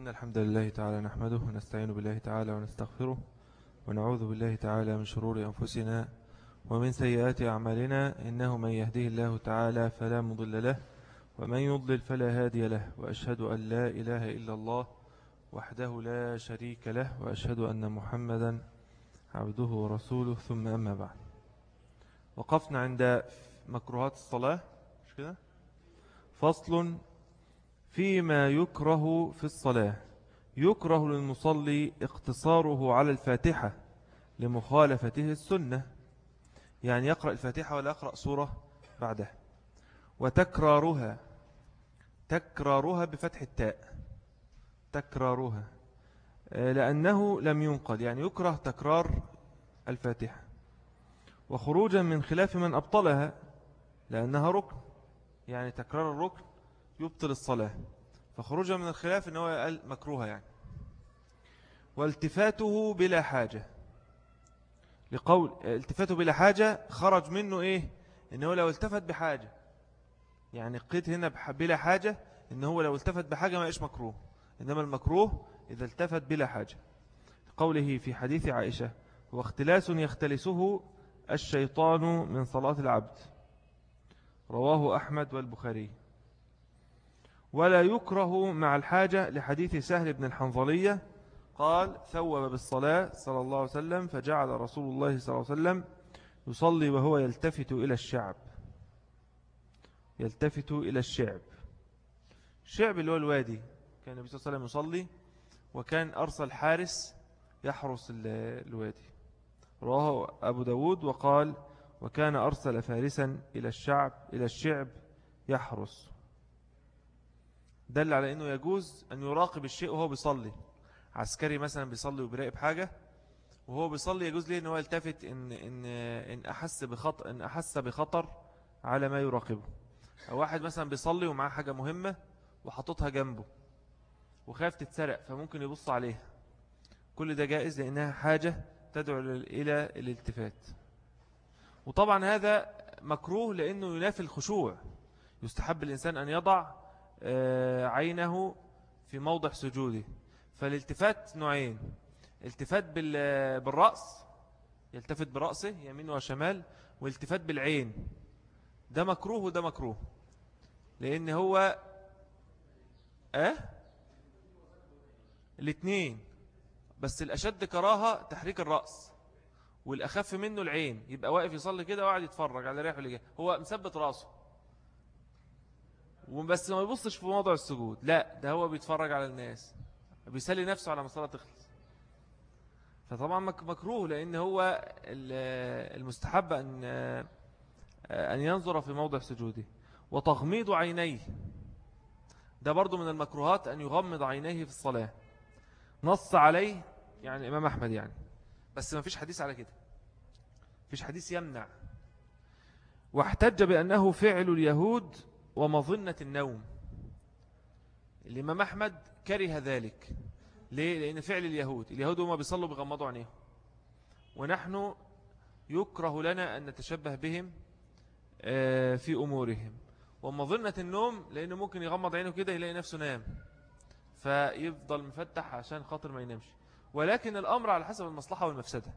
إن الحمد لله تعالى نحمده ونستعين بالله تعالى ونستغفره ونعوذ بالله تعالى من شرور أنفسنا ومن سيئات أعمالنا إنه من يهده الله تعالى فلا مضل له ومن يضلل فلا هادي له وأشهد أن لا إله إلا الله وحده لا شريك له وأشهد أن محمدا عبده ورسوله ثم أما بعد. وقفنا عند مكروهات الصلاة فصل فيما يكره في الصلاة. يكره للمصلي اقتصاره على الفاتحة لمخالفته السنة. يعني يقرأ الفاتحة ولا يقرأ سورة بعدها وتكرارها. تكرارها بفتح التاء. تكرارها. آه، لأنه لم ينقل. يعني يكره تكرار الفاتحة. وخروجا من خلاف من أبطلها لأنها ركن. يعني تكرار الركن. يبطل الصلاة. فخروجا من الخلاف أنه قال مكروها يعني. والتفاته بلا حاجة. لقول التفاته بلا حاجة خرج منه إيه؟ إنه لو التفت بحاجة. يعني قيد هنا بلا حاجة إنه لو التفت بحاجة ما إيش مكروه. إنما المكروه إذا التفت بلا حاجة. قوله في حديث عائشة هو اختلاس يختلسه الشيطان من صلاة العبد. رواه أحمد والبخاري. ولا يكره مع الحاجة لحديث سهل بن الحنظلية قال ثوب بالصلاة صلى الله عليه وسلم فجعل رسول الله صلى الله عليه وسلم يصلي وهو يلتفت إلى الشعب. يلتفت إلى الشعب. الشعب اللي هو الوادي كان النبي صلى الله عليه وسلم يصلي وكان أرسل حارس يحرس الوادي. رواه أبو داود وقال وكان أرسل فارسا إلى الشعب إلى الشعب يحرس. دل على أنه يجوز أن يراقب الشيء وهو بيصلي. عسكري مثلا بيصلي وبيراقب حاجة وهو بيصلي يجوز ليه أنه يلتفت إن, إن, إن, أحس بخطر إن أحس بخطر على ما يراقبه. أو واحد مثلا بيصلي ومعاه حاجة مهمة وحطتها جنبه وخاف تتسرق فممكن يبص عليها. كل ده جائز لأنها حاجة تدعو إلى الالتفات. وطبعا هذا مكروه لأنه ينافي الخشوع. يستحب الإنسان أن يضع عينه في موضع سجوده. فالالتفات نوعين. التفات بالرأس يلتفت برأسه يمين وشمال والتفات بالعين. ده مكروه وده مكروه. لأن هو أه؟ الاثنين بس الأشد كراهة تحريك الرأس والأخف منه العين. يبقى واقف يصلي كده وقاعد يتفرج على ريحه اللي جاي هو مثبت رأسه. وبس ما يبصش في موضع السجود. لا ده هو بيتفرج على الناس. بيسلي نفسه على مصلاة تخلص. فطبعا مكروه لأن هو المستحب أن أن ينظر في موضع سجوده. وتغميض عينيه. ده برضو من المكروهات أن يغمض عينيه في الصلاة. نص عليه يعني إمام أحمد يعني. بس ما فيش حديث على كده. فيش حديث يمنع. واحتج بأنه فعل اليهود ومظنة النوم. الإمام أحمد كره ذلك. ليه؟ لأن فعل اليهود. اليهود هم بيصلوا بغمضوا عينيهم. ونحن يكره لنا أن نتشبه بهم آه، في أمورهم. ومظنة النوم لأنه ممكن يغمض عينه كده يلاقي نفسه نام. فيفضل مفتح عشان خاطر ما ينامش. ولكن الأمر على حسب المصلحة والمفسدة.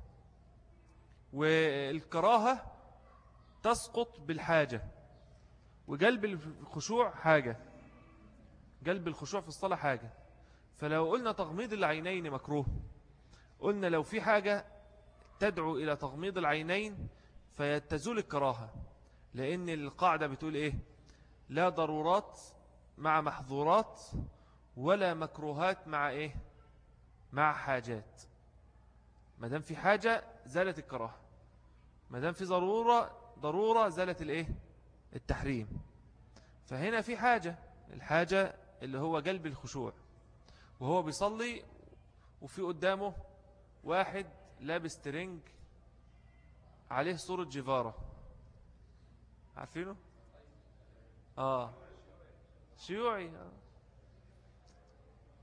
والكراهة تسقط بالحاجة. وقلب الخشوع حاجة. قلب الخشوع في الصلاة حاجة. فلو قلنا تغميض العينين مكروه قلنا لو في حاجة تدعو إلى تغميض العينين فيتزول الكراهة لأن القاعدة بتقول إيه؟ لا ضرورات مع محظورات ولا مكروهات مع إيه؟ مع حاجات. ما دام في حاجة زالت الكراهة. ما دام في ضرورة ضرورة زالت الإيه؟ التحريم. فهنا في حاجة الحاجة اللي هو قلب الخشوع. وهو بيصلي وفي قدامه واحد لابس ترنج عليه صورة جيفارة عارفينه؟ آه. شيوعي. آه.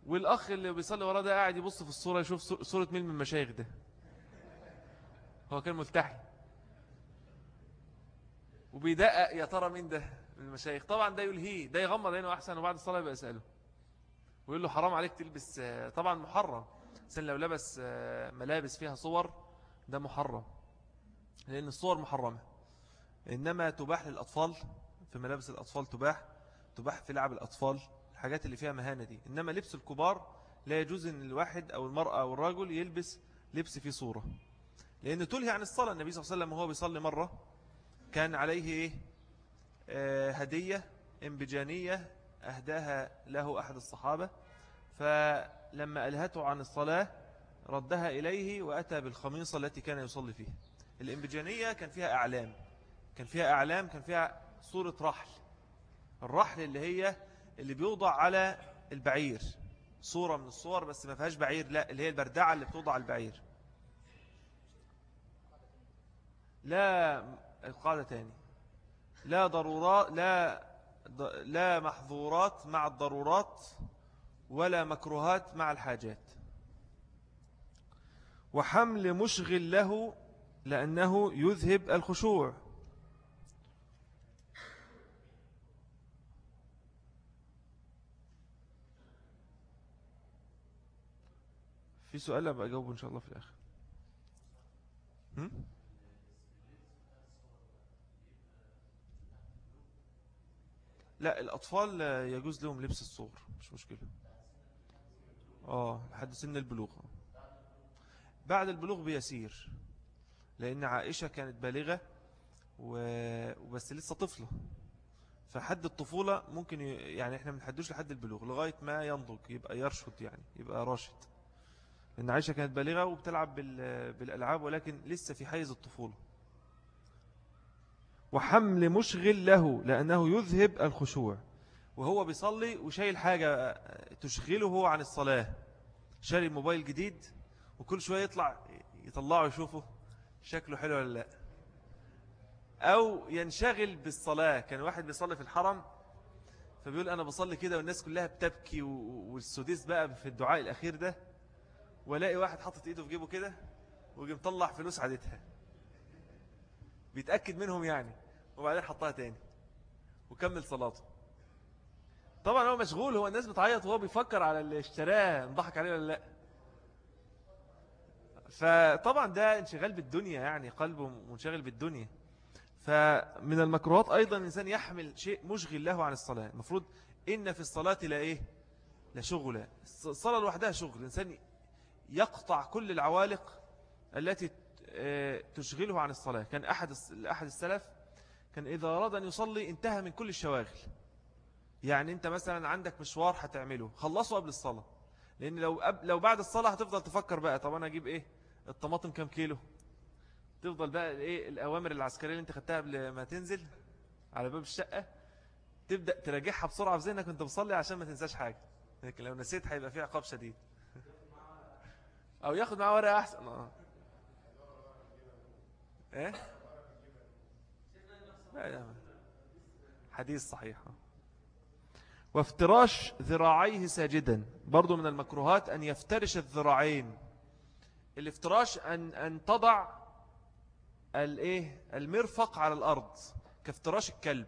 والأخ اللي بيصلي وراه ده قاعد يبص في الصورة يشوف صورة مين من المشايخ ده. هو كان ملتحي. وبيدقق يا ترى مين ده؟ من المشايخ. طبعا ده يلهيه ده يغمض عينه أحسن وبعد الصلاة يبقى يسأله. ويقول له حرام عليك تلبس آه، طبعا محرم. سن لو لبس آه، ملابس فيها صور ده محرم. لأن الصور محرمة. إنما تباح للأطفال في ملابس الأطفال تباح تباح في لعب الأطفال الحاجات اللي فيها مهانة دي. إنما لبس الكبار لا يجوز أن الواحد أو المرأة أو الرجل يلبس لبس فيه صورة. لأنه تلهي عن الصلاة. النبي صلى الله عليه وسلم وهو بيصلي مرة كان عليه إيه؟ آه هدية إنبجانية أهداها له أحد الصحابة فلما ألهته عن الصلاة ردها إليه وأتى بالخميصة التي كان يصلي فيها. الإنبجانية كان فيها أعلام كان فيها أعلام كان فيها صورة رحل. الرحل اللي هي اللي بيوضع على البعير. صورة من الصور بس ما فيهاش بعير لا اللي هي البردعة اللي بتوضع على البعير. لا القاعدة تاني. لا ضرورات لا لا محظورات مع الضرورات ولا مكروهات مع الحاجات. وحمل مشغل له لأنه يذهب الخشوع. في سؤال أبقى أجاوبه إن شاء الله في الآخر. لا الأطفال يجوز لهم لبس الصور مش مشكلة. آه لحد سن البلوغ. بعد البلوغ بيسير لأن عائشة كانت بالغة وبس لسه طفلة. فحد الطفولة ممكن يعني إحنا بنحدوش لحد البلوغ لغاية ما ينضج يبقى يرشد يعني يبقى راشد. لأن عائشة كانت بالغة وبتلعب بالألعاب ولكن لسه في حيز الطفولة. وحمل مشغل له لأنه يذهب الخشوع. وهو بيصلي وشايل حاجة تشغله عن الصلاة. شاري موبايل جديد وكل شوية يطلع يطلعه يشوفه شكله حلو ولا لأ. أو ينشغل بالصلاة. كان واحد بيصلي في الحرم فبيقول أنا بصلي كده والناس كلها بتبكي والسديس بقى في الدعاء الأخير ده. ولاقي واحد حاطط إيده في جيبه كده ويجي مطلع فلوس عادتها. بيتأكد منهم يعني. وبعدين حطها تاني. وكمل صلاته. طبعا هو مشغول هو الناس بتعيط وهو بيفكر على اللي اشتراه انضحك عليه ولا لا. فطبعا ده انشغال بالدنيا يعني قلبه منشغل بالدنيا. فمن المكروهات أيضا الإنسان يحمل شيء مشغل له عن الصلاة. المفروض إن في الصلاة لا إيه؟ لا شغل. الصلاة لوحدها شغل. الإنسان يقطع كل العوالق التي آه، تشغله عن الصلاة. كان أحد أحد السلف كان إذا أراد أن يصلي انتهى من كل الشواغل. يعني أنت مثلا عندك مشوار هتعمله خلصه قبل الصلاة. لأن لو لو بعد الصلاة هتفضل تفكر بقى طب أنا أجيب إيه؟ الطماطم كم كيلو؟ تفضل بقى إيه؟ الأوامر العسكرية اللي أنت خدتها قبل ما تنزل على باب الشقة. تبدأ تراجعها بسرعة في ذهنك وأنت بتصلي عشان ما تنساش حاجة. لكن لو نسيت هيبقى فيه عقاب شديد. أو ياخد معاه ورقة أحسن. آه. إيه؟ حديث صحيح. وافتراش ذراعيه ساجدا. برضو من المكروهات أن يفترش الذراعين. الافتراش أن, أن تضع الايه المرفق على الأرض كافتراش الكلب.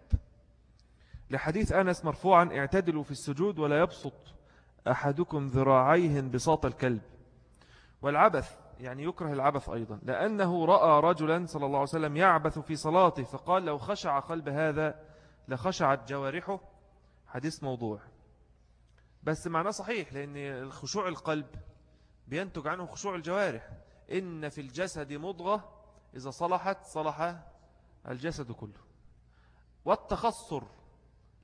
لحديث أنس مرفوعا اعتدلوا في السجود ولا يبسط أحدكم ذراعيه بساط الكلب. والعبث يعني يكره العبث أيضا. لأنه رأى رجلا صلى الله عليه وسلم يعبث في صلاته فقال لو خشع قلب هذا لخشعت جوارحه. حديث موضوع. بس معناه صحيح لأن الخشوع القلب بينتج عنه خشوع الجوارح. إن في الجسد مضغة إذا صلحت صلح الجسد كله. والتخصر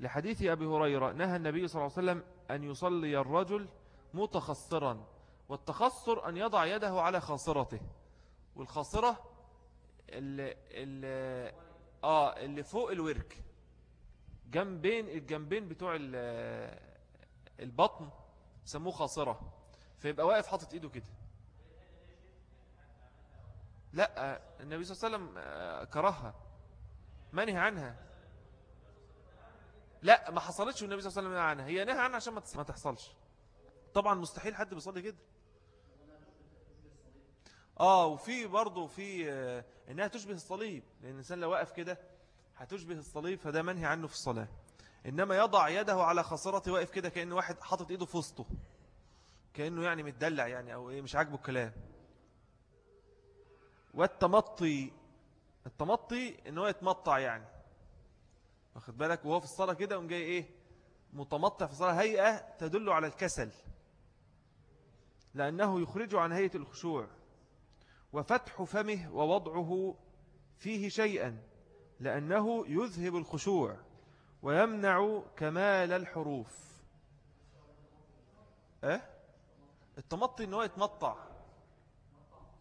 لحديث أبي هريرة نهى النبي صلى الله عليه وسلم أن يصلي الرجل متخصرا. والتخصر أن يضع يده على خاصرته. والخاصرة اللي, اللي, آه اللي فوق الورك. جنبين الجنبين بتوع البطن سموه خاصرة. فيبقى واقف حاطط إيده كده. لا النبي صلى الله عليه وسلم آه، كرهها. منهي عنها. لا ما حصلتش النبي صلى الله عليه وسلم عنها. هي نهى عنها عشان ما تحصلش. طبعا مستحيل حد بيصلي كده. آه وفي برضه في آه إنها تشبه الصليب لأن الإنسان لو واقف كده هتشبه الصليب فده منهي عنه في الصلاة. إنما يضع يده على خاصرته واقف كده كأنه واحد حاطط إيده في وسطه. كأنه يعني متدلع يعني أو إيه مش عاجبه الكلام. والتمطي التمطي إنه يتمطع يعني. واخد بالك؟ وهو في الصلاة كده قام جاي إيه؟ متمطع في الصلاة هيئة تدل على الكسل. لأنه يخرج عن هيئة الخشوع. وفتح فمه ووضعه فيه شيئا لأنه يذهب الخشوع ويمنع كمال الحروف. أه؟ التمطي إن هو يتمطع.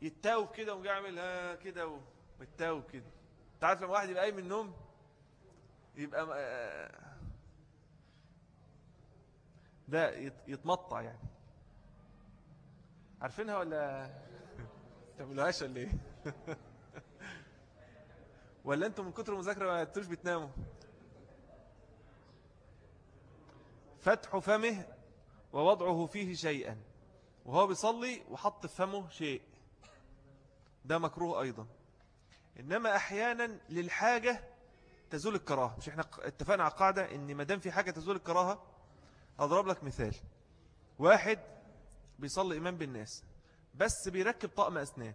يتاوب كده ويعمل كده ويتاوب كده. تعرف لما واحد يبقى قايم من النوم؟ يبقى آه، ده يتمطع يعني. عارفينها ولا؟ تعملوهاش ولا إيه؟ ولا أنتم من كتر المذاكرة ما انتوش بتناموا؟ فتح فمه ووضعه فيه شيئا. وهو بيصلي وحط في فمه شيء. ده مكروه أيضا. إنما أحيانا للحاجة تزول الكراهة. مش إحنا اتفقنا على قاعدة إن ما دام في حاجة تزول الكراهة أضرب لك مثال. واحد بيصلي إمام بالناس. بس بيركب طقم أسنان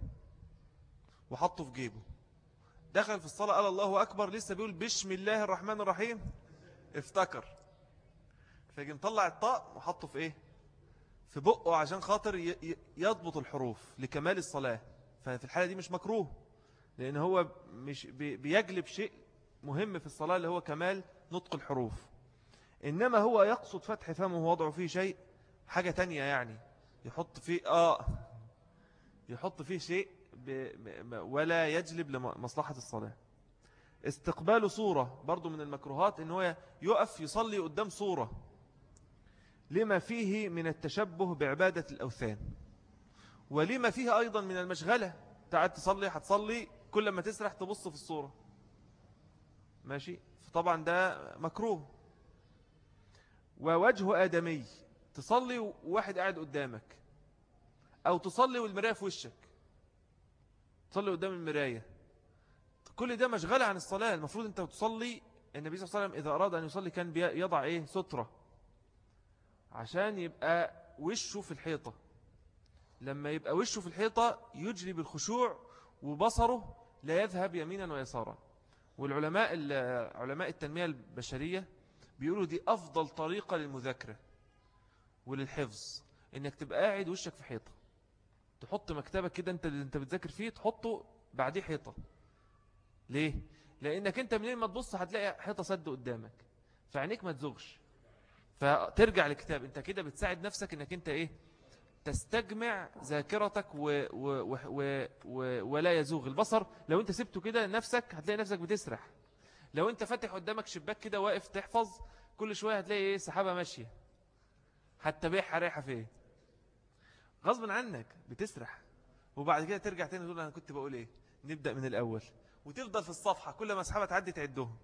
وحطه في جيبه. دخل في الصلاة قال الله أكبر لسه بيقول بسم الله الرحمن الرحيم. افتكر. فيجي مطلع الطاق وحطه في إيه؟ في بقه عشان خاطر يضبط الحروف لكمال الصلاة. ففي الحالة دي مش مكروه لأن هو مش بيجلب شيء مهم في الصلاة اللي هو كمال نطق الحروف. إنما هو يقصد فتح فمه ووضعه فيه شيء حاجة تانية يعني. يحط فيه آه يحط فيه شيء ولا يجلب لمصلحة الصلاة. استقبال صورة برضو من المكروهات إن هو يقف يصلي قدام صورة. لما فيه من التشبه بعبادة الأوثان. ولما فيه أيضا من المشغلة. تعال تصلي هتصلي. كل ما تسرح تبص في الصورة. ماشي؟ فطبعا ده مكروه. ووجه آدمي. تصلي وواحد قاعد قدامك. أو تصلي والمراية في وشك. تصلي قدام المراية. كل ده مشغلة عن الصلاة. المفروض أنت تصلي النبي صلى الله عليه وسلم إذا أراد أن يصلي كان يضع إيه؟ سترة. عشان يبقى وشه في الحيطة. لما يبقى وشه في الحيطة يجري بالخشوع وبصره لا يذهب يمينا ويسارا. والعلماء علماء التنمية البشرية بيقولوا دي أفضل طريقة للمذاكرة وللحفظ إنك تبقى قاعد وشك في حيطة. تحط مكتبك كده انت انت بتذاكر فيه تحطه بعديه حيطة. ليه؟ لأنك انت منين ما تبص هتلاقي حيطة سد قدامك فعينيك ما تزغش. فترجع للكتاب انت كده بتساعد نفسك انك انت إيه؟ تستجمع ذاكرتك و و و و ولا يزوغ. البصر لو انت سبته كده نفسك هتلاقي نفسك بتسرح. لو انت فاتح قدامك شباك كده واقف تحفظ كل شوية هتلاقي إيه؟ سحابة ماشية. هتتابعها رايحة فين؟ غصب عنك بتسرح. وبعد كده ترجع تاني تقول أنا كنت بقول إيه؟ نبدأ من الأول. وتفضل في الصفحة كل ما سحابة تعدي تعدهم.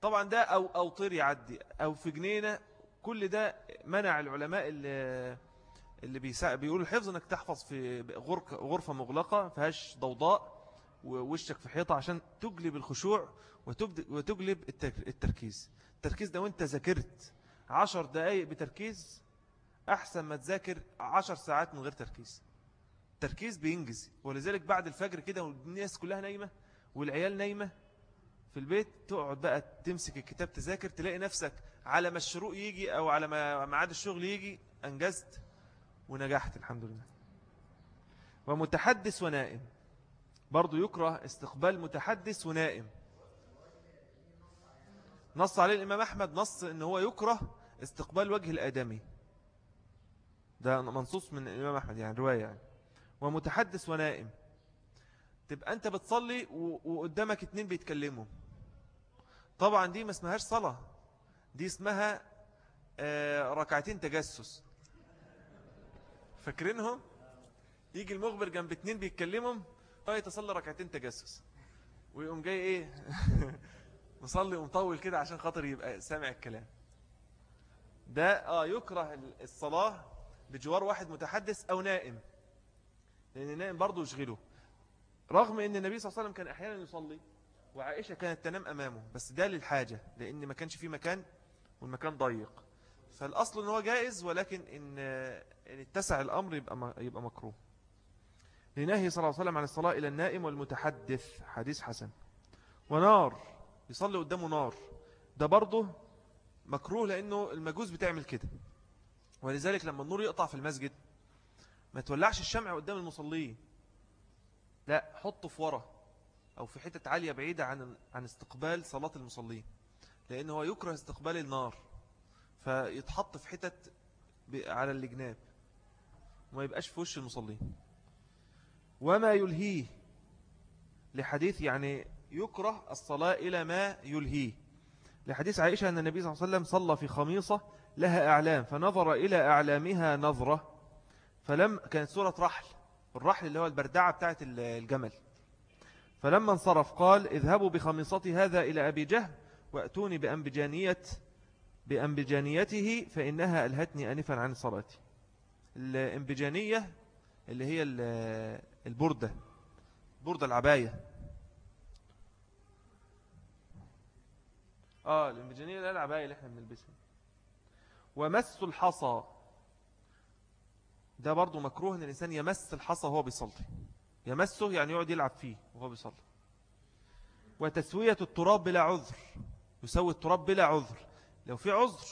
طبعا ده أو أو طير يعدي أو في جنينة كل ده منع العلماء اللي اللي بيقولوا الحفظ إنك تحفظ في غرفة مغلقة فيهاش ضوضاء ووشك في حيطة عشان تجلب الخشوع وتجلب التركيز. التركيز ده وأنت ذاكرت عشر دقايق بتركيز أحسن ما تذاكر عشر ساعات من غير تركيز. تركيز بينجز ولذلك بعد الفجر كده والناس كلها نايمة والعيال نايمة في البيت تقعد بقى تمسك الكتاب تذاكر تلاقي نفسك على ما الشروق يجي أو على ما معاد الشغل يجي أنجزت ونجحت الحمد لله. ومتحدث ونائم. برضو يكره استقبال متحدث ونائم. نص عليه الإمام أحمد نص أنه هو يكره استقبال وجه الآدمي. ده منصوص من الإمام أحمد يعني رواية يعني. ومتحدث ونائم. تبقى أنت بتصلي وقدامك اتنين بيتكلموا. طبعا دي ما اسمهاش صلاة. دي اسمها آه، ركعتين تجسس. فاكرينهم؟ يجي المخبر جنب اتنين بيتكلموا فيتصلي ركعتين تجسس. ويقوم جاي إيه؟ مصلي ومطول كده عشان خاطر يبقى سامع الكلام. ده آه يكره الصلاة بجوار واحد متحدث أو نائم. لأن النائم برضه يشغله رغم إن النبي صلى الله عليه وسلم كان أحيانا يصلي وعائشة كانت تنام أمامه. بس ده للحاجة لأن ما كانش في مكان والمكان ضيق. فالأصل أنه جائز ولكن إن, إن اتسع الأمر يبقى, يبقى مكروه. لنهي صلى الله عليه وسلم عن الصلاة إلى النائم والمتحدث. حديث حسن. ونار. يصلي قدامه نار. ده برضه مكروه لأنه المجوز بتعمل كده. ولذلك لما النور يقطع في المسجد ما تولعش الشمع قدام المصلين لا حطه في ورا أو في حتة عالية بعيدة عن عن استقبال صلاة المصلين لأنه هو يكره استقبال النار فيتحط في حتة على الجناب وما يبقاش في وش المصلين وما يلهيه لحديث يعني يكره الصلاة إلى ما يلهيه. لحديث عائشة أن النبي صلى الله عليه وسلم صلى في خميصة لها أعلام فنظر إلى أعلامها نظرة فلم كانت سورة رحل الرحل اللي هو البردعة بتاعت الجمل. فلما انصرف قال اذهبوا بخميصتي هذا إلى أبي جهل وأتوني بأنبجانية بأنبجانيته فإنها ألهتني أنفا عن صلاتي. الأنبجانية اللي هي البردة بردة العباية. آه الأنبجانية لا العباية اللي إحنا بنلبسها. ومس الحصى. ده برضو مكروه إن الإنسان يمس الحصى وهو بيصلي. يمسه يعني يقعد يلعب فيه وهو بيصلي. وتسوية التراب بلا عذر. يسوي التراب بلا عذر. لو في عذر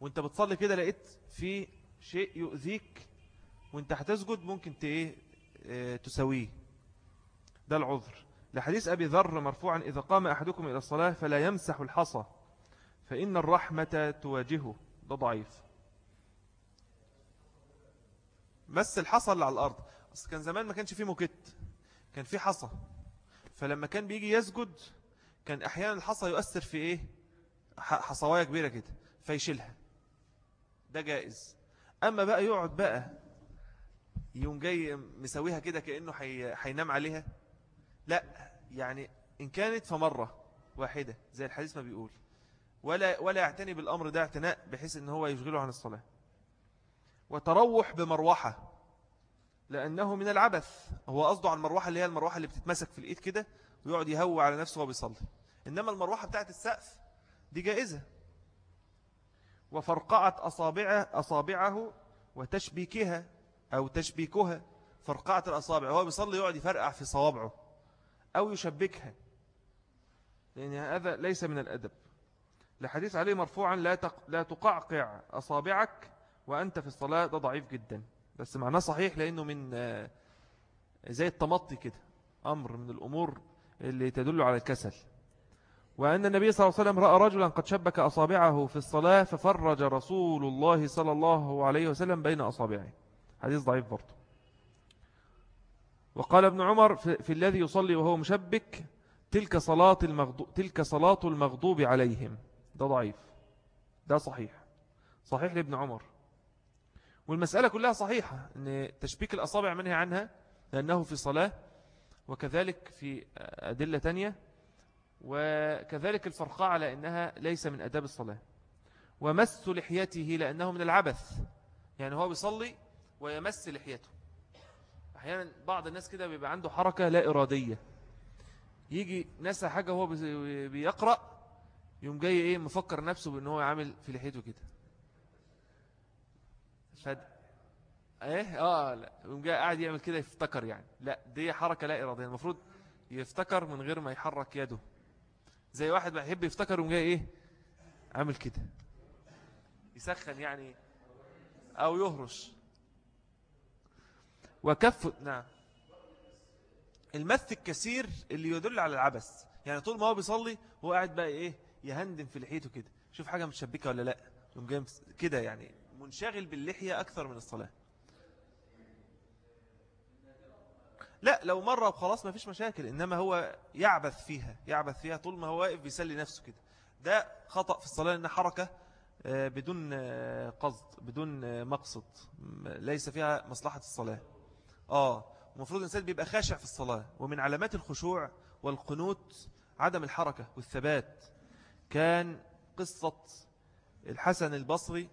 وانت بتصلي كده لقيت في شيء يؤذيك وانت هتسجد ممكن آه تسويه. ده العذر. لحديث أبي ذر مرفوعا إذا قام أحدكم إلى الصلاة فلا يمسح الحصى فإن الرحمة تواجهه. ده ضعيف. مس الحصى اللي على الأرض أصل كان زمان ما كانش فيه موكت كان فيه حصى. فلما كان بيجي يسجد كان أحيانا الحصى يؤثر في إيه؟ حصوايا كبيرة كده فيشيلها. ده جائز. أما بقى يقعد بقى يوم جاي مسويها كده كأنه حينام عليها. لا يعني إن كانت فمرة واحدة زي الحديث ما بيقول. ولا, ولا يعتني بالأمر ده اعتناء بحيث إن هو يشغله عن الصلاة. وتروح بمروحة لأنه من العبث. هو قصده المروحة اللي هي المروحة اللي بتتمسك في الإيد كده ويقعد يهوى على نفسه وهو بيصلي. إنما المروحة بتاعت السقف دي جائزة. وفرقعة أصابعه, أصابعه وتشبيكها أو تشبيكها فرقعة الأصابع. هو بيصلي يقعد يفرقع في صوابعه أو يشبكها. لأن هذا ليس من الأدب. لحديث عليه مرفوعا لا لا تقعقع أصابعك وأنت في الصلاة ده ضعيف جدا. بس معناه صحيح لأنه من آه، زي التمطي كده أمر من الأمور اللي تدل على الكسل. وأن النبي صلى الله عليه وسلم رأى رجلا قد شبك أصابعه في الصلاة ففرج رسول الله صلى الله عليه وسلم بين أصابعه. حديث ضعيف برضه. وقال ابن عمر في الذي يصلي وهو مشبك تلك صلاة المغضوب, تلك صلاة المغضوب عليهم. ده ضعيف. ده صحيح. صحيح لابن عمر. والمسألة كلها صحيحة أن تشبيك الأصابع منها عنها لأنه في صلاة وكذلك في أدلة تانية وكذلك الفرقاء على أنها ليس من أداب الصلاة. ومس لحيته لأنه من العبث. يعني هو بيصلي ويمس لحيته. أحيانا بعض الناس كده بيبقى عنده حركة لا إرادية. يجي نسى حاجة وهو بيقرأ يوم جاي إيه مفكر نفسه بان هو عامل في لحيته كده. فد إيه؟ آه لا. يوم جاي قاعد يعمل كده يفتكر يعني. لا دي حركة لا إرادية. المفروض يفتكر من غير ما يحرك يده. زي واحد بيحب يفتكر يوم جاي إيه؟ عامل كده. يسخن يعني أو يهرش. وكف نعم. المث الكثير اللي يدل على العبث. يعني طول ما هو بيصلي هو قاعد بقى إيه؟ يهندم في لحيته كده. شوف حاجة متشبكة ولا لا. يوم جاي كده يعني منشغل باللحية أكثر من الصلاة. لا لو مرة وخلاص ما فيش مشاكل إنما هو يعبث فيها يعبث فيها طول ما هو واقف بيسلي نفسه كده. ده خطأ في الصلاة إنها حركة آه، بدون آه، قصد بدون آه، مقصد. ليس فيها مصلحة الصلاة. آه المفروض الإنسان بيبقى خاشع في الصلاة. ومن علامات الخشوع والقنوت عدم الحركة والثبات. كان قصة الحسن البصري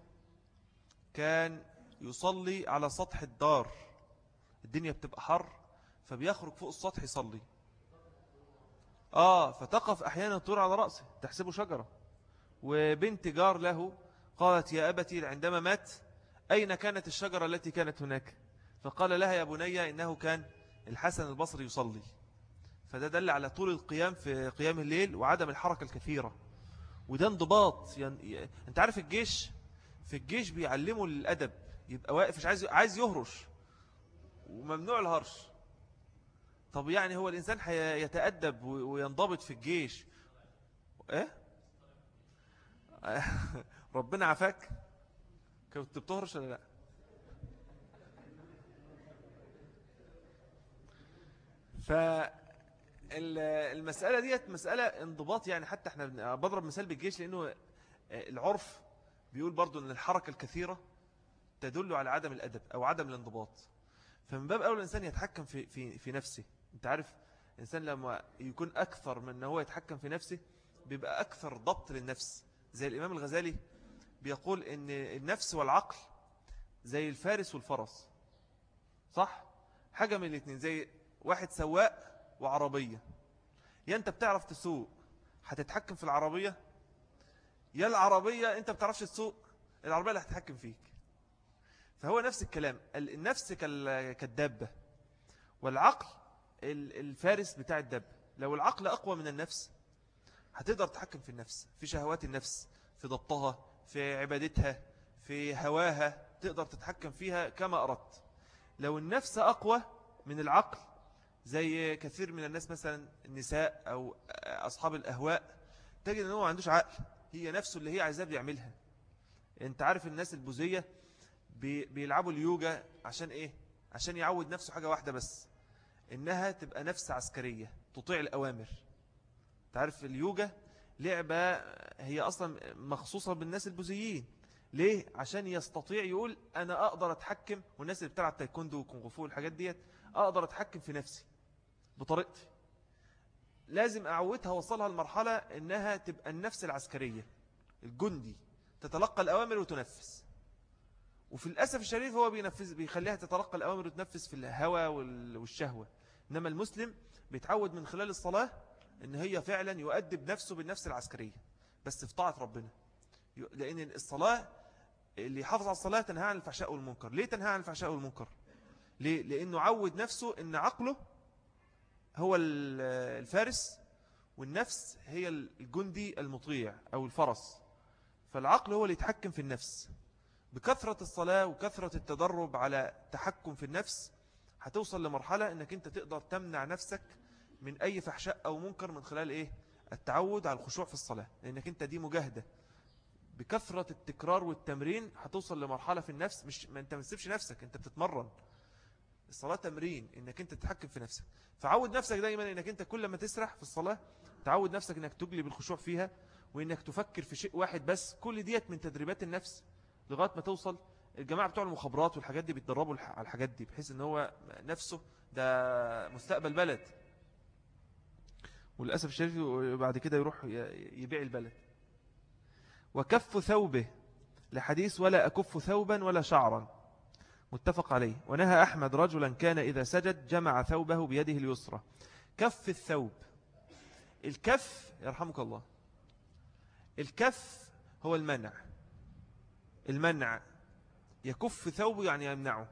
كان يصلي على سطح الدار. الدنيا بتبقى حر فبيخرج فوق السطح يصلي. آه فتقف أحيانا الطور على رأسه تحسبه شجرة. وبنت جار له قالت يا أبتي عندما مات أين كانت الشجرة التي كانت هناك؟ فقال لها يا بني إنه كان الحسن البصري يصلي. فده دل على طول القيام في قيام الليل وعدم الحركة الكثيرة. وده انضباط. يعني انت عارف الجيش في الجيش بيعلموا الأدب. يبقى واقف مش عايز عايز يهرش. وممنوع الهرش. طب يعني هو الإنسان يتأدب وينضبط في الجيش. إيه؟ ربنا عفاك كنت بتهرش ولا لأ؟ فالمسألة ديت مسألة انضباط يعني حتى إحنا بضرب مثال بالجيش لأنه العرف بيقول برضو أن الحركة الكثيرة تدل على عدم الأدب أو عدم الانضباط. فمن باب أول الإنسان يتحكم في, في, في نفسه. أنت عارف الإنسان لما يكون أكثر من أنه يتحكم في نفسه بيبقى أكثر ضبط للنفس. زي الإمام الغزالي بيقول أن النفس والعقل زي الفارس والفرس. صح؟ حاجة من الاثنين زي واحد سواق وعربية. يا أنت بتعرف تسوق هتتحكم في العربية؟ يا العربية أنت بتعرفش تسوق العربية اللي هتتحكم فيك. فهو نفس الكلام النفس كالدابة. والعقل الفارس بتاع الدب لو العقل أقوى من النفس هتقدر تحكم في النفس في شهوات النفس في ضبطها في عبادتها في هواها تقدر تتحكم فيها كما أردت. لو النفس أقوى من العقل زي كثير من الناس مثلا النساء أو أصحاب الأهواء تجد أنه ما عندوش عقل هي نفسه اللي هي عايزاه بيعملها. أنت عارف الناس البوزية بيلعبوا اليوجا عشان إيه؟ عشان يعود نفسه حاجة واحدة بس إنها تبقى نفس عسكرية تطيع الأوامر. تعرف اليوجا لعبة هي أصلا مخصوصة بالناس البوزيين ليه؟ عشان يستطيع يقول أنا أقدر أتحكم والناس اللي بتلعب تايكوندو وكونغفو والحاجات ديت أقدر أتحكم في نفسي. بطريقتي. لازم أعودها وصلها لمرحلة إنها تبقى النفس العسكرية الجندي تتلقى الأوامر وتنفذ. وفي الأسف الشريف هو بينفذ بيخليها تتلقى الأوامر وتنفذ في الهوى والشهوة. إنما المسلم بيتعود من خلال الصلاة إن هي فعلا يؤدب نفسه بالنفس العسكرية بس في طاعة ربنا. لأن الصلاة اللي يحافظ على الصلاة تنهى عن الفحشاء والمنكر. ليه تنهى عن الفحشاء والمنكر؟ ليه؟ لأنه عود نفسه إن عقله هو الفارس والنفس هي الجندي المطيع أو الفرس. فالعقل هو اللي يتحكم في النفس. بكثرة الصلاة وكثرة التدرب على تحكم في النفس هتوصل لمرحلة إنك أنت تقدر تمنع نفسك من أي فحشاء أو منكر من خلال إيه؟ التعود على الخشوع في الصلاة. لأنك أنت دي مجاهدة. بكثرة التكرار والتمرين هتوصل لمرحلة في النفس مش ما أنت ما تسيبش نفسك أنت بتتمرن. الصلاة تمرين إنك أنت تتحكم في نفسك. فعود نفسك دايما إنك أنت كل ما تسرح في الصلاة تعود نفسك إنك تجلب الخشوع فيها وإنك تفكر في شيء واحد بس. كل ديت من تدريبات النفس لغاية ما توصل. الجماعة بتوع المخابرات والحاجات دي بيتدربوا على الحاجات دي بحيث إن هو نفسه ده مستقبل بلد. وللأسف الشريف بعد كده يروح يبيع البلد. وكف ثوبه لحديث ولا أكف ثوبا ولا شعرا. متفق عليه. ونهى أحمد رجلا كان إذا سجد جمع ثوبه بيده اليسرى. كف الثوب. الكف يرحمك الله. الكف هو المنع. المنع. يكف ثوبه يعني يمنعه.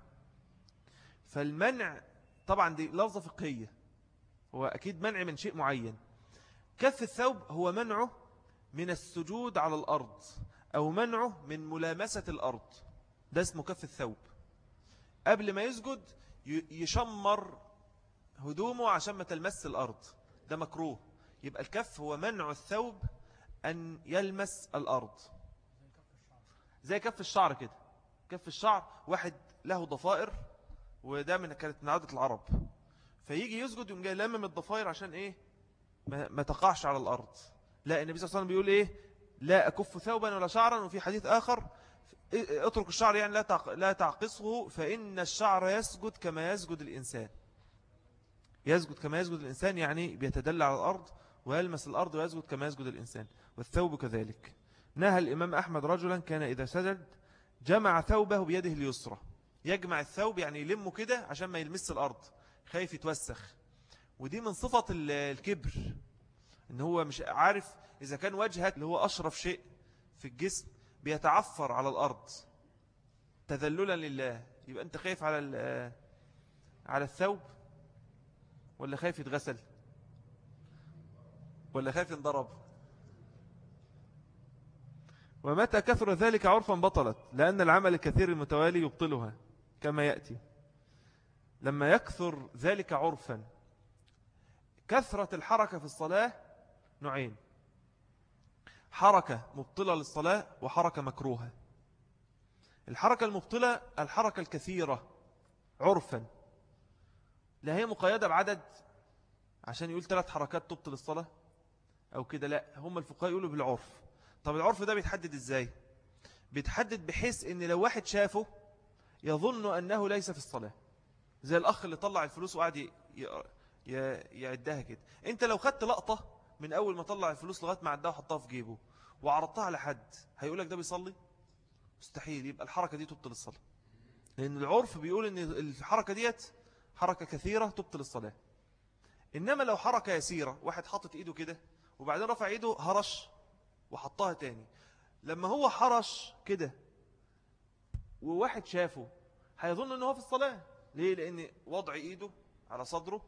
فالمنع طبعا دي لفظة فقهية. هو أكيد منع من شيء معين. كف الثوب هو منعه من السجود على الأرض أو منعه من ملامسة الأرض. ده اسمه كف الثوب. قبل ما يسجد يشمر هدومه عشان ما تلمس الأرض. ده مكروه. يبقى الكف هو منع الثوب أن يلمس الأرض. زي كف الشعر كده. كف الشعر واحد له ضفائر وده من كانت من عادة العرب. فيجي يسجد يوم جاي لمم الضفائر عشان إيه؟ ما, ما تقعش على الأرض. لا النبي صلى الله عليه وسلم بيقول إيه؟ لا أكف ثوبا ولا شعرا وفي حديث آخر اترك الشعر يعني لا لا تعقصه فإن الشعر يسجد كما يسجد الإنسان. يسجد كما يسجد الإنسان يعني بيتدل على الأرض ويلمس الأرض ويسجد كما يسجد الإنسان والثوب كذلك. نهى الإمام أحمد رجلا كان إذا سجد جمع ثوبه بيده اليسرى. يجمع الثوب يعني يلمه كده عشان ما يلمس الأرض خايف يتوسخ. ودي من صفة الكبر إن هو مش عارف إذا كان وجهك اللي هو أشرف شيء في الجسم بيتعفر على الأرض تذللا لله. يبقى أنت خايف على على الثوب ولا خايف يتغسل؟ ولا خايف ينضرب؟ ومتى كثر ذلك عرفا بطلت؟ لأن العمل الكثير المتوالي يبطلها كما يأتي. لما يكثر ذلك عرفا كثرة الحركة في الصلاة نوعين. حركة مبطلة للصلاة وحركة مكروهة. الحركة المبطلة الحركة الكثيرة عرفا. لا هي مقيدة بعدد عشان يقول ثلاث حركات تبطل الصلاة أو كده لا هم الفقهاء يقولوا بالعرف. طب العرف ده بيتحدد إزاي؟ بيتحدد بحيث إن لو واحد شافه يظن أنه ليس في الصلاة. زي الأخ اللي طلع الفلوس وقعد يعدها كده. أنت لو خدت لقطة من أول ما طلع الفلوس لغاية ما عدها وحطها في جيبه وعرضتها على حد هيقولك ده بيصلي؟ مستحيل يبقى الحركة دي تبطل الصلاة. لأن العرف بيقول أن الحركة ديت حركة كثيرة تبطل الصلاة. إنما لو حركة يسيرة واحد حاطط إيده كده وبعدين رفع إيده هرش وحطها تاني. لما هو حرش كده وواحد شافه هيظن أنه في الصلاة. ليه؟ لأن وضع إيده على صدره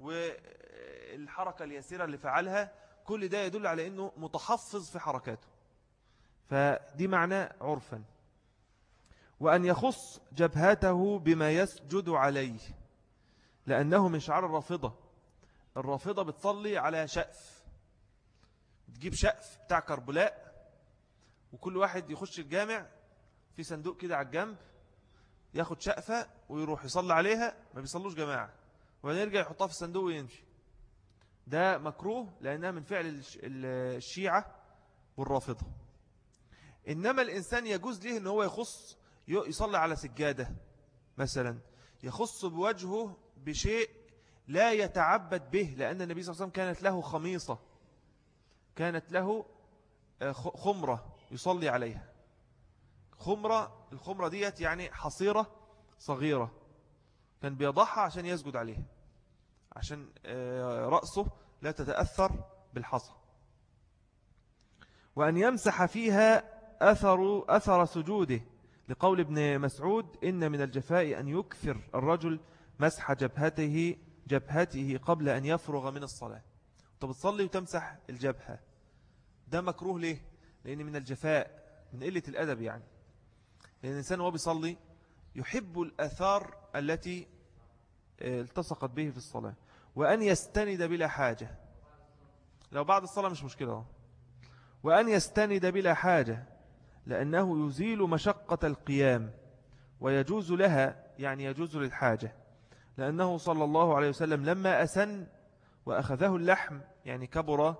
والحركة اليسيرة اللي فعلها كل ده يدل على أنه متحفظ في حركاته. فدي معنى عرفا. وأن يخص جبهته بما يسجد عليه لأنه من شعار الرافضة. الرافضة بتصلي على شأف. تجيب شأف بتاع كربلاء وكل واحد يخش الجامع في صندوق كده على الجنب ياخد شأفة ويروح يصلي عليها. ما بيصلوش جماعة. وبعدين يرجع يحطها في الصندوق ويمشي. ده مكروه لأنها من فعل الشيعة والرافضة. إنما الإنسان يجوز له أن هو يخص يصلي على سجادة مثلا يخص بوجهه بشيء لا يتعبد به لأن النبي صلى الله عليه وسلم كانت له خميصة كانت له آه، خمرة يصلي عليها. خمرة الخمرة ديت يعني حصيرة صغيرة. كان بيضعها عشان يسجد عليها عشان آه، رأسه لا تتأثر بالحصى. وأن يمسح فيها أثر, أثر سجوده. لقول ابن مسعود إن من الجفاء أن يكثر الرجل مسح جبهته جبهته قبل أن يفرغ من الصلاة. طب تصلي وتمسح الجبهة. ده مكروه ليه؟ لأن من الجفاء من قلة الأدب يعني. لأن الإنسان وهو بيصلي يحب الأثار التي آه، التصقت به في الصلاة. وأن يستند بلا حاجة. لو بعد الصلاة مش مشكلة. وأن يستند بلا حاجة لأنه يزيل مشقة القيام. ويجوز لها يعني يجوز للحاجة. لأنه صلى الله عليه وسلم لما أسن وأخذه اللحم يعني كبر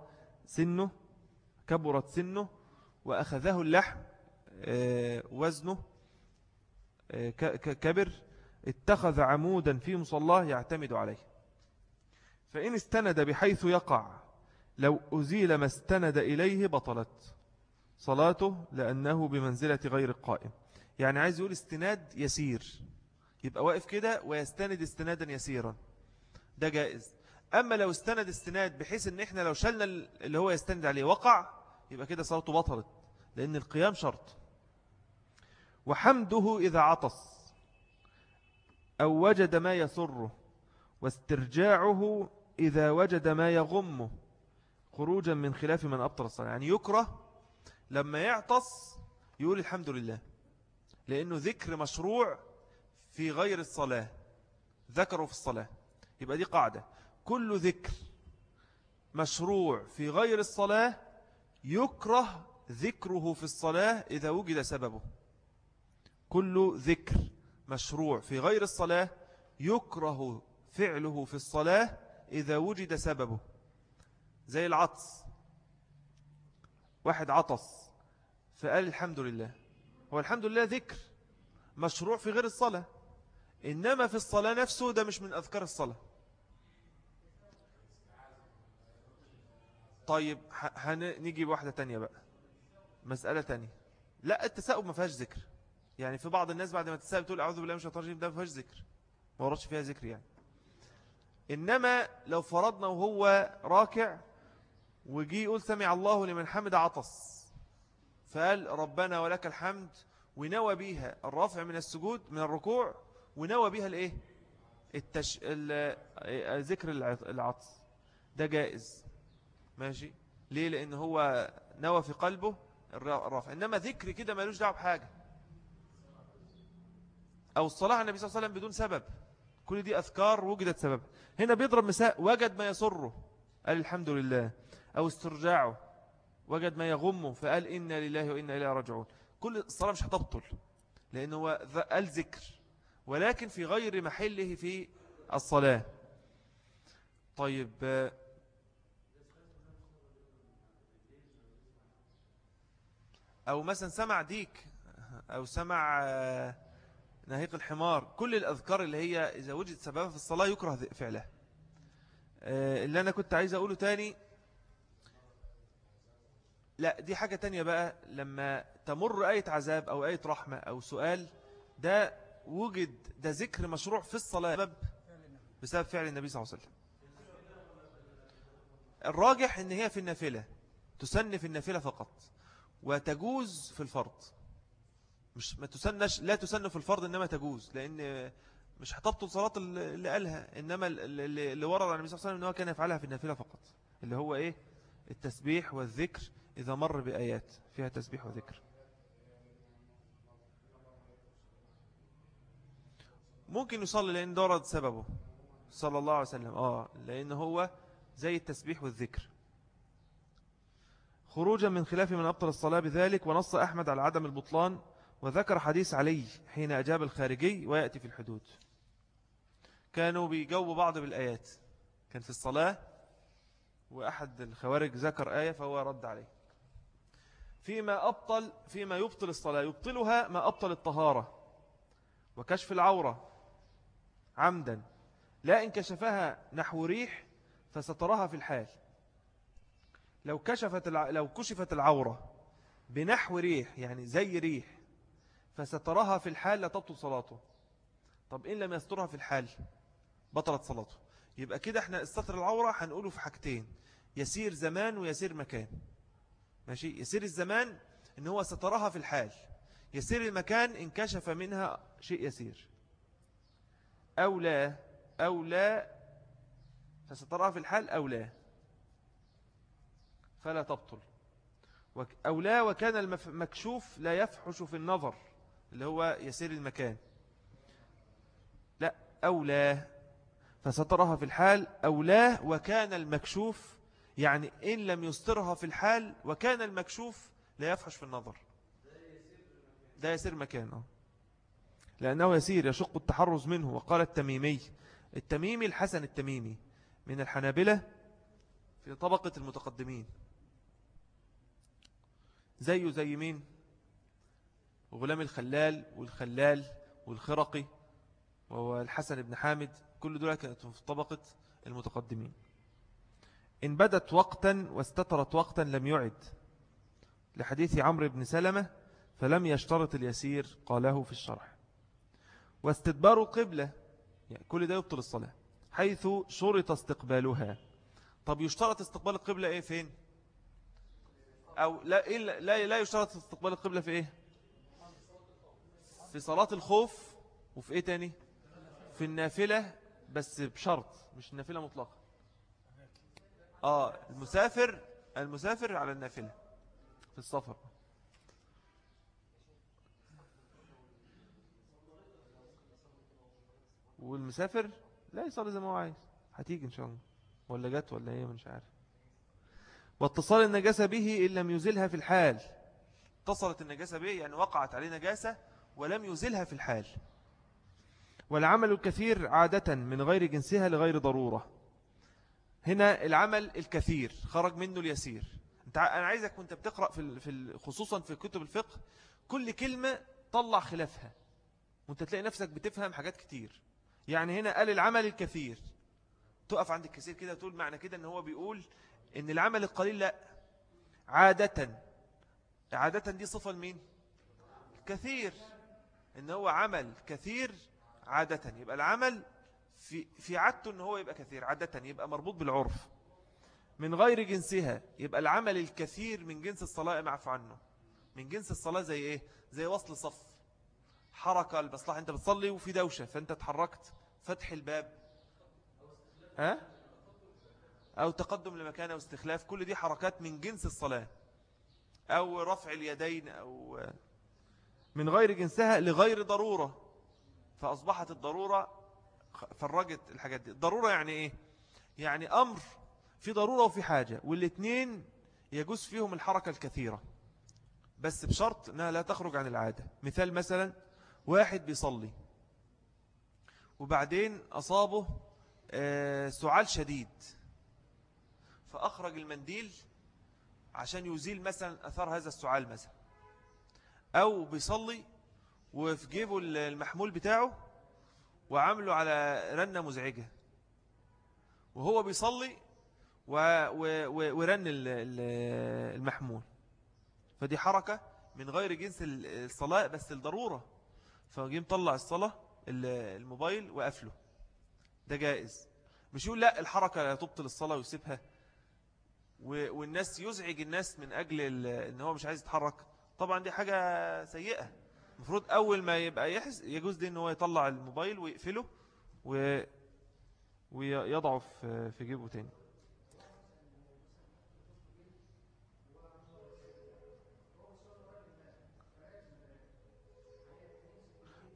سنه كبرت سنه وأخذه اللحم آه، وزنه كبر اتخذ عمودا في مصلاه يعتمد عليه. فإن استند بحيث يقع لو أزيل ما استند إليه بطلت صلاته لأنه بمنزلة غير القائم. يعني عايز يقول استناد يسير. يبقى واقف كده ويستند استنادا يسيرا. ده جائز. أما لو استند استناد بحيث إن إحنا لو شلنا اللي هو يستند عليه وقع يبقى كده صلاته بطلت. لأن القيام شرط. وحمده إذا عطس أو وجد ما يسره واسترجاعه إذا وجد ما يغمه خروجا من خلاف من أبطل الصلاة. يعني يكره لما يعطس يقول الحمد لله لأنه ذكر مشروع في غير الصلاة ذكره في الصلاة. يبقى دي قاعدة. كل ذكر مشروع في غير الصلاة يكره ذكره في الصلاة إذا وجد سببه. كل ذكر مشروع في غير الصلاة يكره فعله في الصلاة إذا وجد سببه. زي العطس. واحد عطس فقال الحمد لله. هو الحمد لله ذكر مشروع في غير الصلاة إنما في الصلاة نفسه ده مش من أذكار الصلاة. طيب هنيجي بواحدة تانية بقى. مسألة تانية. لا التساؤب ما فيهاش ذكر. يعني في بعض الناس بعد ما تساءل تقول أعوذ بالله من الشيطان الرجيم ده ما فيهاش ذكر. ما وردش فيها ذكر يعني. إنما لو فرضنا وهو راكع وجي يقول سمع الله لمن حمد عطس فقال ربنا ولك الحمد ونوى بيها الرفع من السجود من الركوع ونوى بيها الإيه؟ التش... ال... ذكر العطس. ده جائز. ماشي؟ ليه؟ لأن هو نوى في قلبه الرفع. إنما ذكر كده ملوش دعوة بحاجة. أو الصلاة على النبي صلى الله عليه وسلم بدون سبب. كل دي أذكار وجدت سبب. هنا بيضرب مساء وجد ما يسره. قال الحمد لله. أو استرجاعه. وجد ما يغمه. فقال إنا لله وإنا إليه راجعون. كل الصلاة مش هتبطل. لأنه هو قال ذكر. ولكن في غير محله في الصلاة. طيب أو مثلا سمع ديك أو سمع نهيق الحمار. كل الأذكار اللي هي إذا وجد سببها في الصلاة يكره فعلها آه، اللي أنا كنت عايز أقوله تاني لا دي حاجة تانية بقى. لما تمر آية عذاب أو آية رحمة أو سؤال ده وجد ده ذكر مشروع في الصلاة بسبب فعل النبي صلى الله عليه وسلم. الراجح إن هي في النافلة تسن في النافلة فقط وتجوز في الفرض. مش ما تسنش لا تسن في الفرض إنما تجوز لأن مش هتبطل صلاة اللي قالها إنما اللي ورد عن النبي صلى الله عليه وسلم أنه كان يفعلها في النافلة فقط اللي هو إيه؟ التسبيح والذكر إذا مر بآيات فيها تسبيح وذكر. ممكن يصلي لأن دورد سببه صلى الله عليه وسلم آه لأن هو زي التسبيح والذكر. خروجا من خلاف من أبطل الصلاة بذلك ونص أحمد على عدم البطلان وذكر حديث علي حين أجاب الخارجي ويأتي في الحدود. كانوا بيجاوبوا بعض بالآيات. كان في الصلاة وأحد الخوارج ذكر آية فهو رد عليه. فيما أبطل فيما يبطل الصلاة يبطلها ما أبطل الطهارة وكشف العورة عمدا. لا إن كشفها نحو ريح فستراها في الحال. لو كشفت لو كشفت العورة بنحو ريح يعني زي ريح فسترها في الحال لا تبطل صلاته. طب إن لم يسترها في الحال بطلت صلاته. يبقى كده إحنا استطر العورة هنقوله في حاجتين يسير زمان ويسير مكان. ماشي؟ يسير الزمان إن هو سترها في الحال. يسير المكان إن كشف منها شيء يسير. أو لا أو لا فسترها في الحال أو لا. فلا تبطل. أو لا وكان المكشوف لا يفحش في النظر. اللي هو يسير المكان. لا أو لا فسترها في الحال أو لا وكان المكشوف يعني إن لم يسترها في الحال وكان المكشوف لا يفحش في النظر. ده يسير مكانه لأنه يسير يشق التحرز منه وقال التميمي. التميمي الحسن التميمي من الحنابلة في طبقة المتقدمين. زيه زي مين؟ غلام الخلال والخلال والخرقي وهو الحسن بن حامد كل دول كانت في طبقة المتقدمين. إن بدت وقتا واستترت وقتا لم يعد لحديث عمرو بن سلمة فلم يشترط اليسير قاله في الشرح. واستدبار القبلة يعني كل ده يبطل الصلاة حيث شرط استقبالها. طب يشترط استقبال القبلة إيه؟ فين؟ أو لا, لا, لا يشترط استقبال القبلة في إيه؟ في صلاة الخوف وفي إيه تاني؟ في النافلة بس بشرط مش النافلة مطلقة. آه المسافر المسافر على النافلة في السفر. والمسافر لا يصلي زي ما هو عايز. هتيجي إن شاء الله. ولا جت ولا إيه مش عارف. واتصال النجاسة به إن لم يزلها في الحال. اتصلت النجاسة به يعني وقعت عليه نجاسة ولم يزلها في الحال. والعمل الكثير عادة من غير جنسها لغير ضرورة. هنا العمل الكثير خرج منه اليسير. انت أنا عايزك وأنت بتقرأ في في خصوصا في كتب الفقه كل كلمة طلع خلافها. وأنت تلاقي نفسك بتفهم حاجات كتير. يعني هنا قال العمل الكثير. تقف عند الكثير كده تقول معنى كده إن هو بيقول إن العمل القليل لا. عادة. عادة دي صفة لمين؟ كثير. إن هو عمل كثير عادة. يبقى العمل في في عادته إن هو يبقى كثير عادة يبقى مربوط بالعرف. من غير جنسها يبقى العمل الكثير من جنس الصلاة معف عنه. من جنس الصلاة زي إيه؟ زي وصل صف. حركة المصلحة أنت بتصلي وفي دوشة فأنت تحركت فتح الباب. ها؟ أو تقدم لمكان أو استخلاف. كل دي حركات من جنس الصلاة. أو رفع اليدين أو من غير جنسها لغير ضرورة. فأصبحت الضرورة فرجت الحاجات دي. الضرورة يعني إيه؟ يعني أمر في ضرورة وفي حاجة والاثنين يجوز فيهم الحركة الكثيرة. بس بشرط أنها لا تخرج عن العادة. مثال مثلا واحد بيصلي وبعدين أصابه آه، سعال شديد فأخرج المنديل عشان يزيل مثلا أثار هذا السعال مثلا. أو بيصلي وفي جيبه المحمول بتاعه وعمله على رنة مزعجة. وهو بيصلي ورن المحمول. فدي حركة من غير جنس الصلاة بس الضرورة. فجي مطلع الصلاة الموبايل وقفله. ده جائز. مش يقول لا الحركة لا تبطل الصلاة ويسيبها. والناس يزعج الناس من أجل إن هو مش عايز يتحرك. طبعا دي حاجة سيئة. المفروض أول ما يبقى يحس يجوز دي إن هو يطلع الموبايل ويقفله ويضعه في جيبه تاني.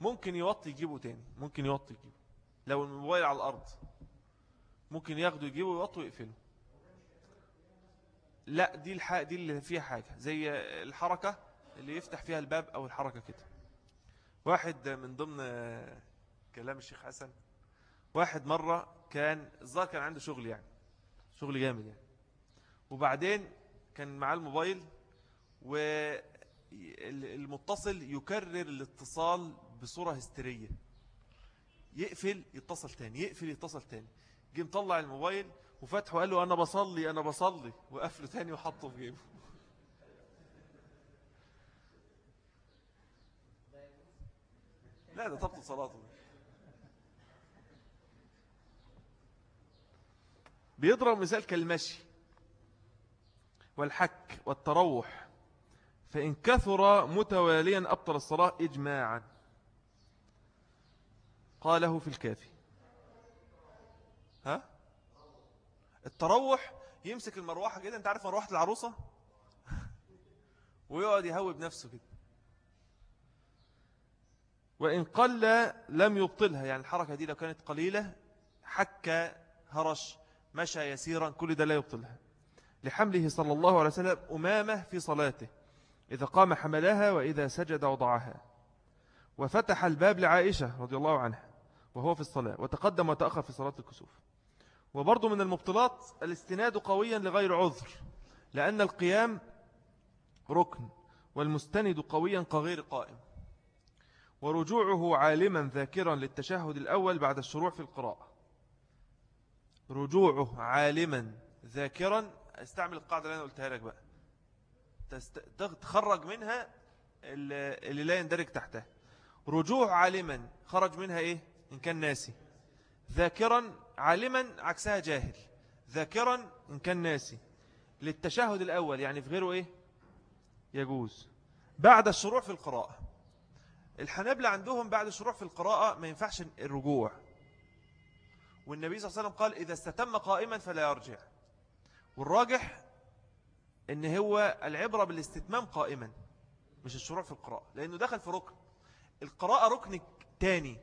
ممكن يوطي يجيبه تاني. ممكن يوطي يجيبه لو الموبايل على الأرض. ممكن ياخده يجيبه ويوطي ويقفله. لا دي الح... دي اللي فيها حاجة. زي الحركة اللي يفتح فيها الباب أو الحركة كده. واحد من ضمن كلام الشيخ حسن واحد مرة كان الظاهر كان عنده شغل يعني شغل جامد يعني. وبعدين كان معاه الموبايل والمتصل يكرر الاتصال بصورة هستيرية. يقفل يتصل تاني يقفل يتصل تاني. جه مطلع الموبايل وفتحه قال له أنا بصلي أنا بصلي وقفله تاني وحطه في جيبه. لا ده تبطل صلاته بيضرب مثال كالمشي والحك والتروح فإن كثر متواليا أبطل الصلاة إجماعا. قاله في الكافي. ها؟ التروح يمسك المروحة كده أنت عارف مروحة العروسة؟ ويقعد يهوي بنفسه كده. وإن قل لم يبطلها يعني الحركة دي لو كانت قليلة حك هرش مشى يسيرا كل ده لا يبطلها. لحمله صلى الله عليه وسلم أمامة في صلاته إذا قام حملها وإذا سجد وضعها. وفتح الباب لعائشة رضي الله عنها وهو في الصلاة وتقدم وتأخر في صلاة الكسوف. وبرضو من المبطلات الاستناد قويا لغير عذر لأن القيام ركن والمستند قويا كغير قائم. ورجوعه عالما ذاكرا للتشهد الأول بعد الشروع في القراءة. رجوعه عالما ذاكرا استعمل القاعدة اللي أنا قلتها لك بقى. تخرج منها اللي لا يندرج تحتها. رجوع عالما خرج منها إيه؟ إن كان ناسي. ذاكرا عالما عكسها جاهل. ذاكرا إن كان ناسي. للتشهد الأول يعني في غيره إيه؟ يجوز. بعد الشروع في القراءة. الحنابلة عندهم بعد الشروع في القراءة ما ينفعش الرجوع. والنبي صلى الله عليه وسلم قال إذا استتم قائما فلا يرجع. والراجح إن هو العبرة بالاستتمام قائما مش الشروع في القراءة لأنه دخل في ركن. القراءة ركن تاني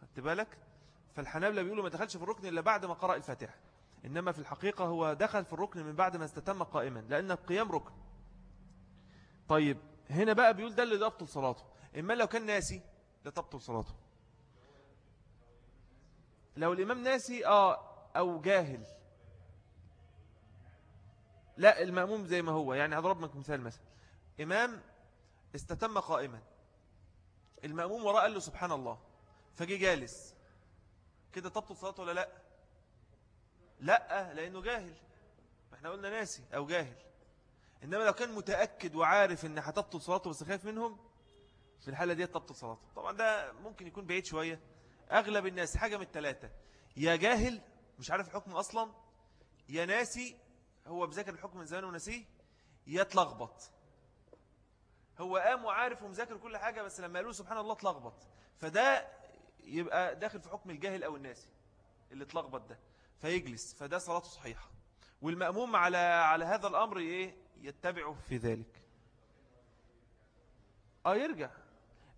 خدت بالك؟ فالحنابلة بيقولوا ما دخلش في الركن إلا بعد ما قرأ الفاتحة. إنما في الحقيقة هو دخل في الركن من بعد ما استتم قائما لأن القيام ركن. طيب هنا بقى بيقول ده اللي تبطل صلاته. إما لو كان ناسي ده تبطل صلاته. لو الإمام ناسي آه أو جاهل. لا المأموم زي ما هو يعني هضرب لك مثال مثلا. إمام استتم قائما. المأموم وراء قال له سبحان الله. فجي جالس. كده تبطل صلاته ولا لأ؟ لأ لأنه جاهل. إحنا قلنا ناسي أو جاهل. إنما لو كان متأكد وعارف إن هتبطل صلاته بس خايف منهم في الحالة دي تبطل صلاته. طبعا ده ممكن يكون بعيد شوية. أغلب الناس حاجة من الثلاثة يا جاهل مش عارف الحكم أصلا. يا ناسي هو بذاكر الحكم من زمان ونسيه يتلخبط هو قام وعارف ومذاكر كل حاجة بس لما قالوا سبحان الله اتلخبط. فده يبقى داخل في حكم الجاهل أو الناسي اللي اتلخبط ده. فيجلس. فده صلاته صحيحة. والمأموم على على هذا الأمر إيه؟ يتبعه في ذلك. آه يرجع.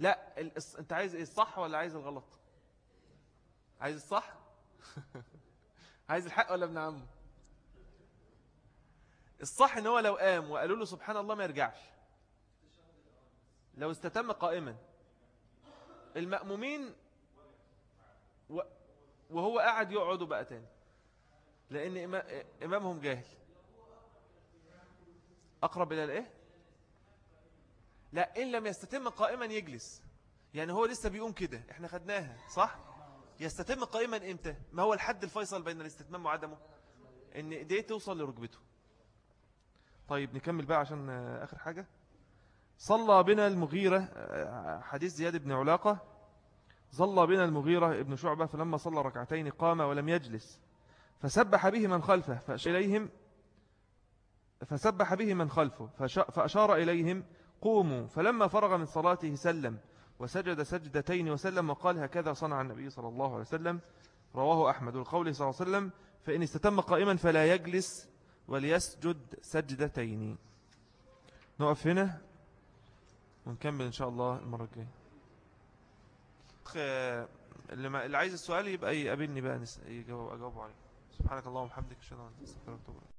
لا انت عايز إيه الصح ولا عايز الغلط؟ عايز الصح؟ عايز الحق ولا ابن عمه؟ الصح إن هو لو قام وقالوا له سبحان الله ما يرجعش. لو استتم قائما. المأمومين وهو قاعد يقعدوا بقى تاني. لأن إمامهم جاهل. أقرب إلى الإيه؟ لا إن لم يستتم قائما يجلس. يعني هو لسه بيقوم كده. إحنا خدناها صح؟ يستتم قائما إمتى؟ ما هو الحد الفيصل بين الاستتمام وعدمه؟ إن إيديه توصل لركبته. طيب نكمل بقى عشان آخر حاجة. صلى بنا المغيرة حديث زياد بن علاقة. صلى بنا المغيرة ابن شعبة فلما صلى ركعتين قام ولم يجلس. فسبح به من خلفه فأشار إليهم فسبح به من خلفه فأشار إليهم قوموا. فلما فرغ من صلاته سلم وسجد سجدتين وسلم وقال هكذا صنع النبي صلى الله عليه وسلم رواه أحمد القول صلى الله عليه وسلم فإن استتم قائما فلا يجلس وليسجد سجدتين. نقف هنا ونكمل إن شاء الله المرة الجاية. اللي عايز السؤال يبقى يقابلني بقى أجاوبه عليه. سبحانك اللهم وبحمدك أشهد أن لا إله إلا أنت